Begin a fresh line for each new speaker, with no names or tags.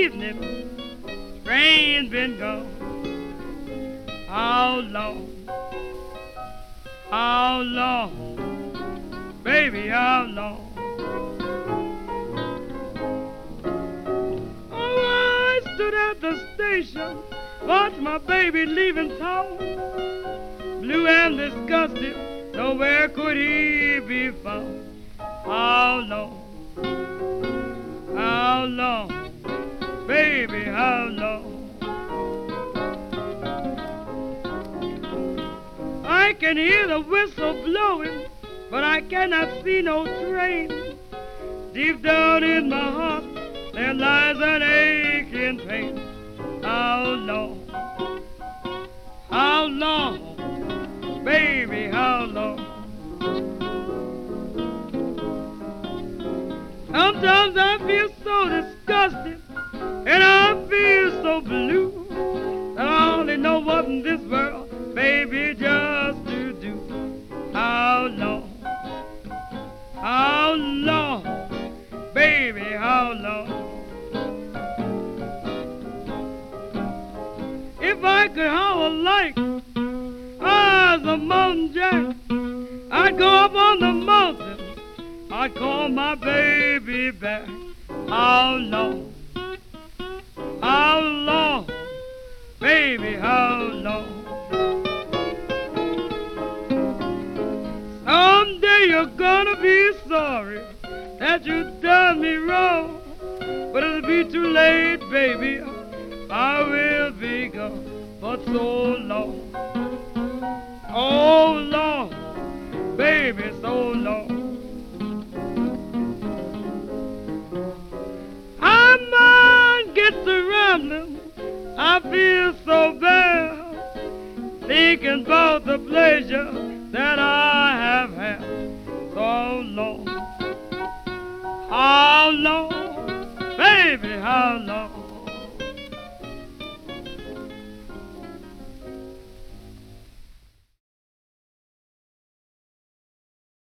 evening, rain's been gone. How long? How long? Baby, how long? Oh, I stood at the station, watched my baby leaving town. Blue and disgusted, nowhere could he be found. How long? How long? Baby, how long? I can hear the whistle blowing, but I cannot see no train. Deep down in my heart, there lies an aching pain. How long? How long? Baby, how long? Sometimes I feel so disgusted If I could howl like ah, I was a mountain jack, I'd go up on the mountain. I'd call my baby back. How long? How long? Baby, how long? Someday you're gonna be sorry that you done me wrong. But it'll be too late, baby. I will gone for so long. Oh, long, baby, so long. I mind gets to rambling. I feel so bad thinking about the pleasure that I have had so long. How long, baby, how long?